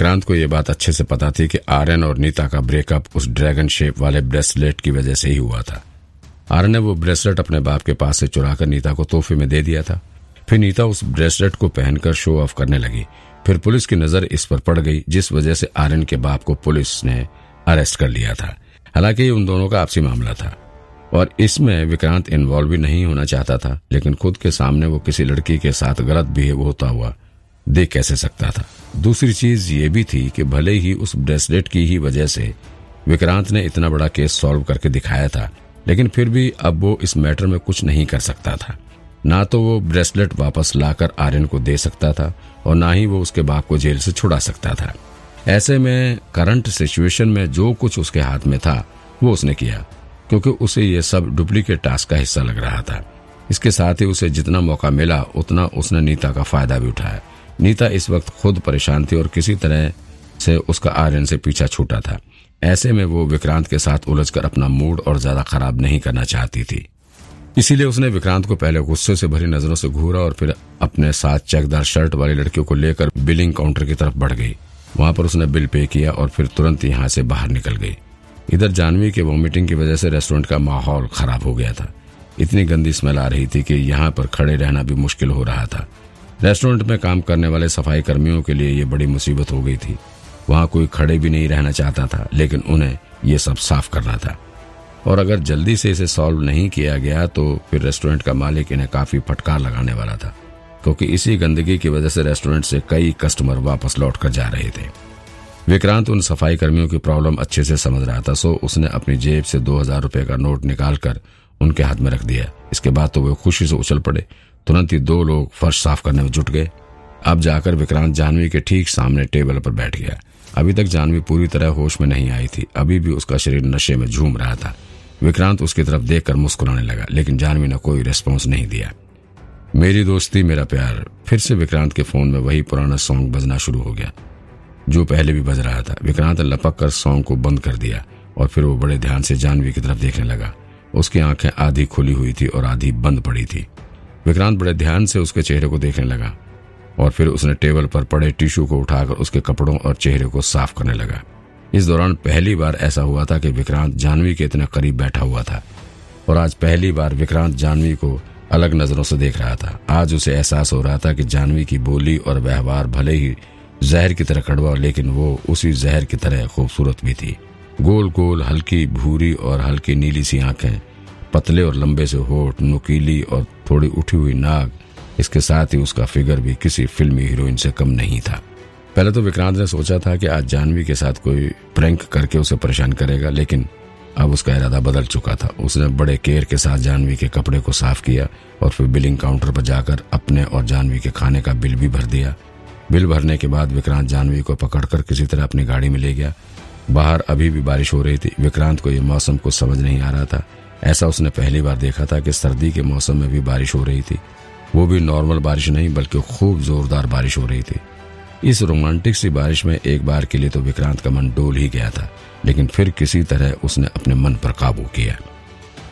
विक्रांत को यह बात अच्छे से पता थी कि आर्यन और नीता का ब्रेकअप उस ड्रैगन शेप वाले ब्रेसलेट की वजह से ही हुआ था। आर्यन ने वो ब्रेसलेट अपने बाप के पास से चुराकर नीता को तोहफे में दे दिया था। फिर नीता उस ब्रेसलेट को पहनकर शो ऑफ़ करने लगी। फिर पुलिस की नज़र इस पर पड़ गई, जिस वजह से आर्यन के बाप को पुलिस ने अरेस्ट कर लिया था। हालाँकि उन दोनों का आपसी मामला था। और इसमें विक्रांत इन्वॉल्व भी नहीं होना चाहता था, लेकिन खुद के सामने वो किसी लड़की के साथ गलत बिहेव होता हुआ देख कैसे सकता था। दूसरी चीज़ ये भी थी कि भले ही उस ब्रेसलेट की ही वजह से विक्रांत ने इतना बड़ा केस सॉल्व करके दिखाया था, लेकिन फिर भी अब वो इस मैटर में कुछ नहीं कर सकता था। ना तो वो ब्रेसलेट वापस लाकर आर्यन को दे सकता था, और ना ही वो उसके बाप को जेल से छुड़ा सकता था। ऐसे में करंट सिचुएशन में जो कुछ उसके हाथ में था, वो उसने किया, क्योंकि उसे ये सब डुप्लीकेट टास्क का हिस्सा लग रहा था। इसके साथ ही उसे जितना मौका मिला, उतना उसने नीता का फ़ायदा भी उठाया। नीता इस वक्त खुद परेशान थी और किसी तरह से उसका आर्यन से पीछा छूटा था। ऐसे में वो विक्रांत के साथ उलझकर अपना मूड और ज़्यादा खराब नहीं करना चाहती थी। इसीलिए उसने विक्रांत को पहले गुस्से से भरी नज़रों से घूरा और फिर अपने साथ चेकदार शर्ट वाली लड़कियों को लेकर बिलिंग काउंटर की तरफ़ बढ़ गई। वहाँ पर उसने बिल पे किया और फिर तुरंत यहाँ से बाहर निकल गई। इधर जानवी के वॉमिटिंग की वजह से रेस्टोरेंट का माहौल खराब हो गया था। इतनी गंदी स्मेल आ रही थी कि यहाँ पर खड़े रहना भी मुश्किल हो रहा था। रेस्टोरेंट में काम करने वाले सफ़ाई कर्मियों के लिए ये बड़ी मुसीबत हो गई थी। वहाँ कोई खड़े भी नहीं रहना चाहता था, लेकिन उन्हें ये सब साफ़ करना था। और अगर जल्दी से इसे सॉल्व नहीं किया गया तो फिर रेस्टोरेंट का मालिक इन्हें काफ़ी फटकार लगाने वाला था, क्योंकि इसी गंदगी की वजह से रेस्टोरेंट से कई कस्टमर वापस लौट कर जा रहे थे। विक्रांत उन सफ़ाई कर्मियों की प्रॉब्लम अच्छे से समझ रहा था, सो उसने अपनी जेब से दो हज़ार रुपये का नोट निकालकर उनके हाथ में रख दिया। इसके बाद तो वे खुशी से उछल पड़े तुरंत ही दो लोग फर्श साफ़ करने में जुट गए। अब जाकर विक्रांत जानवी के ठीक सामने टेबल पर बैठ गया। अभी तक जानवी पूरी तरह होश में नहीं आई थी। अभी भी उसका शरीर नशे में झूम रहा था। विक्रांत उसकी तरफ़ देखकर मुस्कुराने लगा, लेकिन जानवी ने कोई रिस्पॉन्स नहीं दिया। मेरी दोस्ती, मेरा प्यार। फिर से विक्रांत के फ़ोन में वही पुराना सॉन्ग बजना शुरू हो गया, जो पहले भी बज रहा था। विक्रांत लपक कर सॉन्ग को बंद कर दिया और फिर वो बड़े ध्यान से जानवी की तरफ़ देखने लगा। उसकी आँखें आधी खुली हुई थी और आधी बंद पड़ी थी। विक्रांत बड़े ध्यान से उसके चेहरे को देखने लगा और फिर उसने टेबल पर पड़े टिश्यू को उठाकर उसके कपड़ों और चेहरे को साफ़ करने लगा। इस दौरान पहली बार ऐसा हुआ था कि विक्रांत जानवी के इतने करीब बैठा हुआ था और आज पहली बार विक्रांत जानवी को अलग नज़रों से देख रहा था। आज उसे एहसास हो रहा था कि जानवी की बोली और व्यवहार भले ही जहर की तरह कड़वा, लेकिन वो उसी जहर की तरह खूबसूरत भी थी। गोल गोल हल्की भूरी और हल्की नीली सी आँखें पतले और लंबे से होठ, नुकीली और थोड़ी उठी हुई नाक इसके साथ ही उसका फिगर भी किसी फिल्मी हीरोइन से कम नहीं था। पहले तो विक्रांत ने सोचा था कि आज जानवी के साथ कोई प्रैंक करके उसे परेशान करेगा, लेकिन अब उसका इरादा बदल चुका था। उसने बड़े केयर के साथ जानवी के कपड़े को साफ़ किया और फिर बिलिंग काउंटर पर जाकर अपने और जानवी के खाने का बिल भी भर दिया। बिल भरने के बाद विक्रांत जानवी को पकड़कर किसी तरह अपनी गाड़ी में ले गया। बाहर अभी भी बारिश हो रही थी। विक्रांत को यह मौसम कुछ समझ नहीं आ रहा था। ऐसा उसने पहली बार देखा था कि सर्दी के मौसम में भी बारिश हो रही थी। वो भी नॉर्मल बारिश नहीं, बल्कि खूब जोरदार बारिश हो रही थी। इस रोमांटिक सी बारिश में एक बार के लिए तो विक्रांत का मन डोल ही गया था, लेकिन फिर किसी तरह उसने अपने मन पर काबू किया।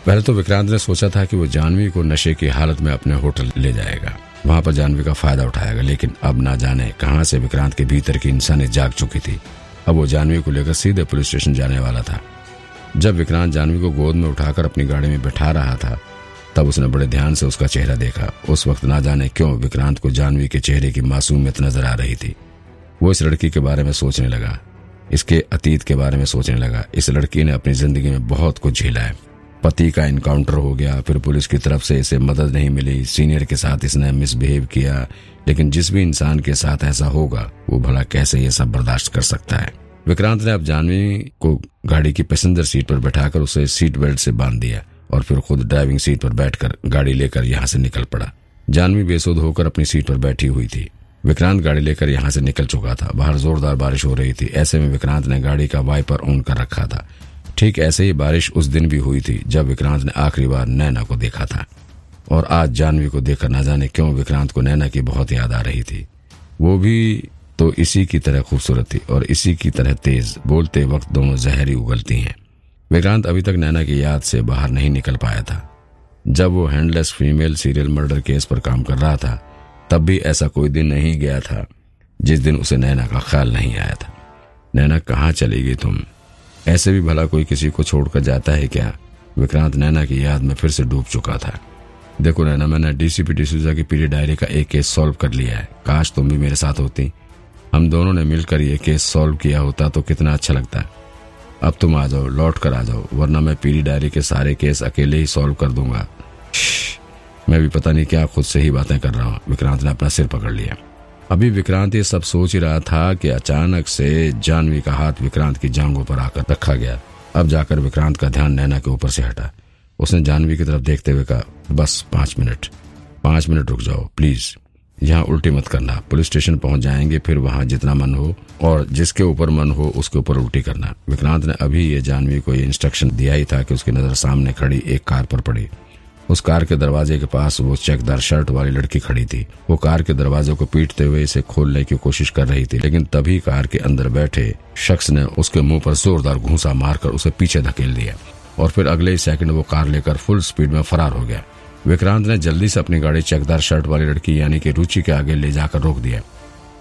पहले तो विक्रांत ने सोचा था कि वो जानवी को नशे की हालत में अपने होटल ले जाएगा। वहाँ पर जानवी का फ़ायदा उठाएगा, लेकिन अब ना जाने कहाँ से विक्रांत के भीतर की इंसानी जाग चुकी थी। अब वो जानवी को लेकर सीधे पुलिस स्टेशन जाने वाला था। जब विक्रांत जानवी को गोद में उठाकर अपनी गाड़ी में बैठा रहा था, तब उसने बड़े ध्यान से उसका चेहरा देखा। उस वक्त ना जाने क्यों विक्रांत को जानवी के चेहरे की मासूमियत नज़र आ रही थी। वो इस लड़की के बारे में सोचने लगा। इसके अतीत के बारे में सोचने लगा। इस लड़की ने अपनी ज़िंदगी में बहुत कुछ झेला है। पति का इनकाउंटर हो गया, फिर पुलिस की तरफ़ से इसे मदद नहीं मिली। सीनियर के साथ इसने मिसबिहेव किया, लेकिन जिस भी इंसान के साथ ऐसा होगा, वो भला कैसे ये सब बर्दाश्त कर सकता है? विक्रांत ने अब जानवी को गाड़ी की पैसेंजर सीट पर बैठाकर उसे सीट बेल्ट से बाँध दिया और फिर खुद ड्राइविंग सीट पर बैठकर गाड़ी लेकर यहाँ से निकल पड़ा। जानवी बेसुध होकर अपनी सीट पर बैठी हुई थी। विक्रांत गाड़ी लेकर यहाँ से निकल चुका था। बाहर जोरदार बारिश हो रही थी। ऐसे में विक्रांत ने गाड़ी का वाइपर ऑन कर रखा था। ठीक ऐसे ही बारिश उस दिन भी हुई थी जब विक्रांत ने आखिरी बार नैना को देखा था। और आज जानवी को देखकर न जाने क्यों विक्रांत को नैना की बहुत याद आ रही थी। वो भी तो इसी की तरह खूबसूरती और इसी की तरह तेज बोलते वक्त दोनों जहरी उगलती हैं। विक्रांत अभी तक नैना की याद से बाहर नहीं निकल पाया था। जब वो handless female serial murder case पर काम कर रहा था, तब भी ऐसा कोई दिन नहीं गया था, जिस दिन उसे नैना का ख्याल नहीं आया था। नैना, कहाँ चली गई तुम? ऐसे भी भला कोई किसी को छोड़कर जाता है क्या? विक्रांत नैना की याद में फिर से डूब चुका था। देखो नैना, मैंने डीसीपी डिसूजा की पीली डायरी का एक केस सॉल्व कर लिया है। काश तुम भी मेरे साथ होती। हम दोनों ने मिलकर ये केस सॉल्व किया होता तो कितना अच्छा लगता। अब तुम आ जाओ, लौट कर आ जाओ, वरना मैं पीली डायरी के सारे केस अकेले ही सॉल्व कर दूँगा। मैं भी पता नहीं क्या खुद से ही बातें कर रहा हूँ। विक्रांत ने अपना सिर पकड़ लिया। अभी विक्रांत ये सब सोच ही रहा था कि अचानक से जानवी का हाथ विक्रांत की जांघों पर आकर रखा गया। अब जाकर विक्रांत का ध्यान नैना के ऊपर से हटा। उसने जानवी की तरफ़ देखते हुए कहा, बस पाँच मिनट पाँच मिनट रुक जाओ, प्लीज़। यहाँ उल्टी मत करना। पुलिस स्टेशन पहुँच जाएँगे, फिर वहाँ जितना मन हो और जिसके ऊपर मन हो, उसके ऊपर उल्टी करना। विक्रांत ने अभी ये जानवी को ये इंस्ट्रक्शन दिया ही था कि उसकी नज़र सामने खड़ी एक कार पर पड़ी। उस कार के दरवाजे के पास वो चेकदार शर्ट वाली लड़की खड़ी थी। वो कार के दरवाजे को पीटते हुए इसे खोलने की कोशिश कर रही थी, लेकिन तभी कार के अंदर बैठे शख्स ने उसके मुँह पर जोरदार घूसा मारकर उसे पीछे धकेल दिया और फिर अगले ही सेकंड वो कार लेकर फुल स्पीड में फरार हो गया। विक्रांत ने जल्दी से अपनी गाड़ी चेकदार शर्ट वाली लड़की यानी कि रुचि के आगे ले जाकर रोक दिया।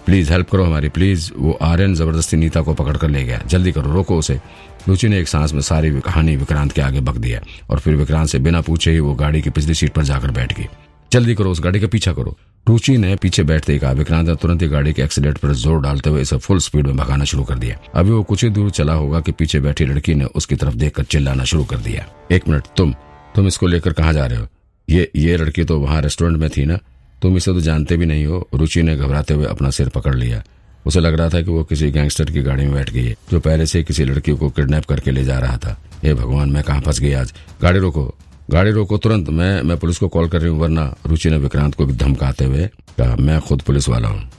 प्लीज़, हेल्प करो हमारी, प्लीज़। वो आर्यन ज़बरदस्ती नीता को पकड़कर ले गया। जल्दी करो, रोको उसे। रुचि ने एक सांस में सारी कहानी विक्रांत के आगे बक दिया और फिर विक्रांत से बिना पूछे ही वो गाड़ी की पिछली सीट पर जाकर बैठ गई। जल्दी करो, उस गाड़ी का पीछा करो। रुचि ने पीछे बैठते ही कहा। विक्रांत ने तुरंत ही गाड़ी के एक्सीडेंट पर ज़ोर डालते हुए इसे फुल स्पीड में भगाना शुरू कर दिया। अभी वो कुछ ही दूर चला होगा कि पीछे बैठी लड़की ने उसकी तरफ़ देखकर चिल्लाना शुरू कर दिया। एक मिनट, तुम तुम इसको लेकर कहा जा रहे हो? ये ये लड़की तो वहाँ रेस्टोरेंट में थी ना। तुम इसे तो जानते भी नहीं हो। रुचि ने घबराते हुए अपना सिर पकड़ लिया। उसे लग रहा था कि वो किसी गैंगस्टर की गाड़ी में बैठ गई है, जो पहले से किसी लड़की को किडनैप करके ले जा रहा था। हे भगवान, मैं कहाँ फंस गई आज? गाड़ी रोको। गाड़ी रोको तुरंत। मैं मैं पुलिस को कॉल कर रही हूँ, वरना रुचि ने विक्रांत को धमकाते हुए कहा, मैं खुद पुलिस वाला हूँ।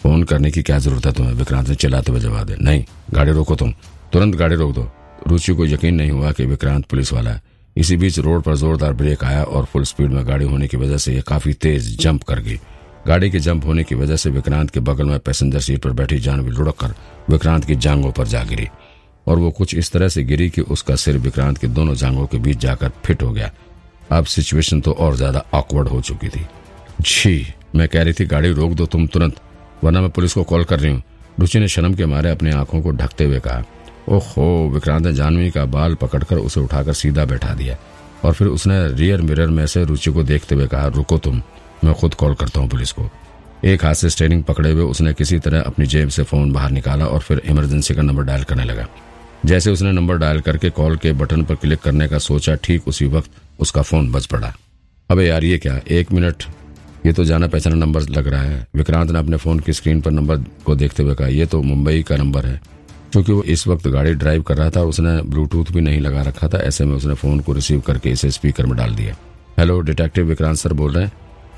फ़ोन करने की क्या ज़रूरत है तुम्हें? विक्रांत ने चिल्लाते हुए जवाब दे नहीं, गाड़ी रोको तुम। तुरंत गाड़ी रोक दो। रुचि को यकीन नहीं हुआ कि विक्रांत पुलिस वाला है। इसी बीच रोड पर जोरदार ब्रेक आया और फुल स्पीड में गाड़ी होने की वजह से ये काफ़ी तेज जंप कर गई। गाड़ी के जंप होने की वजह से विक्रांत के बगल में पैसेंजर सीट पर बैठी जानवी लुढ़क कर विक्रांत की जांगों पर जा गिरी। और वो कुछ इस तरह से गिरी कि उसका सिर विक्रांत के दोनों जांगों के बीच जाकर फिट हो गया। अब सिचुएशन तो और ज़्यादा ऑकवर्ड हो चुकी थी। जी मैं कह रही थी, गाड़ी रोक दो तुम तुरंत, वरना मैं पुलिस को कॉल कर रही हूँ। रुचि ने शर्म के मारे अपनी आँखों को ढकते हुए कहा। ओहो, विक्रांत ने जानवी का बाल पकड़कर उसे उठाकर सीधा बैठा दिया और फिर उसने रियर मिरर में से रुचि को देखते हुए कहा, रुको तुम, मैं खुद कॉल करता हूँ पुलिस को. एक हाथ से स्टेरिंग पकड़े हुए उसने किसी तरह अपनी जेब से फ़ोन बाहर निकाला और फिर इमरजेंसी का नंबर डायल करने लगा। जैसे उसने नंबर डायल करके कॉल के बटन पर क्लिक करने का सोचा, ठीक उसी वक्त उसका फ़ोन बज पड़ा। अबे यार, ये क्या? एक मिनट ये तो जाना पहचाना नंबर लग रहा है। विक्रांत ने अपने फ़ोन की स्क्रीन पर नंबर को देखते हुए कहा यह तो मुंबई का नंबर है। क्योंकि वो इस वक्त गाड़ी ड्राइव कर रहा था, उसने ब्लूटूथ भी नहीं लगा रखा था, ऐसे में उसने फ़ोन को रिसीव करके इसे स्पीकर में डाल दिया। हेलो, डिटेक्टिव विक्रांत सर बोल रहे हैं।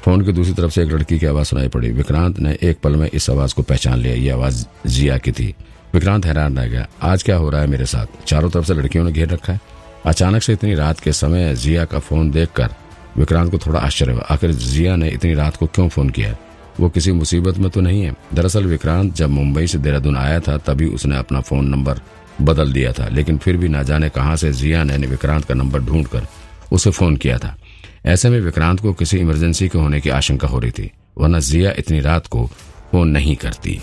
फ़ोन की दूसरी तरफ़ से एक लड़की की आवाज़ सुनाई पड़ी। विक्रांत ने एक पल में इस आवाज़ को पहचान लिया। ये आवाज़ जिया की थी। विक्रांत हैरान रह गया। आज क्या हो रहा है मेरे साथ? चारों तरफ़ से लड़कियों ने घेर रखा है। अचानक से इतनी रात के समय जिया का फ़ोन देखकर विक्रांत को थोड़ा आश्चर्य हुआ। आखिर जिया ने इतनी रात को क्यों फ़ोन किया? वो किसी मुसीबत में तो नहीं है। दरअसल विक्रांत, जब मुंबई से देहरादून आया था, तभी उसने अपना फ़ोन नंबर बदल दिया था, लेकिन फिर भी ना जाने कहाँ से जिया ने विक्रांत का नंबर ढूंढकर उसे फ़ोन किया था। ऐसे में विक्रांत को किसी इमरजेंसी के होने की आशंका हो रही थी, वरना जिया इतनी रात को फ़ोन नहीं करती।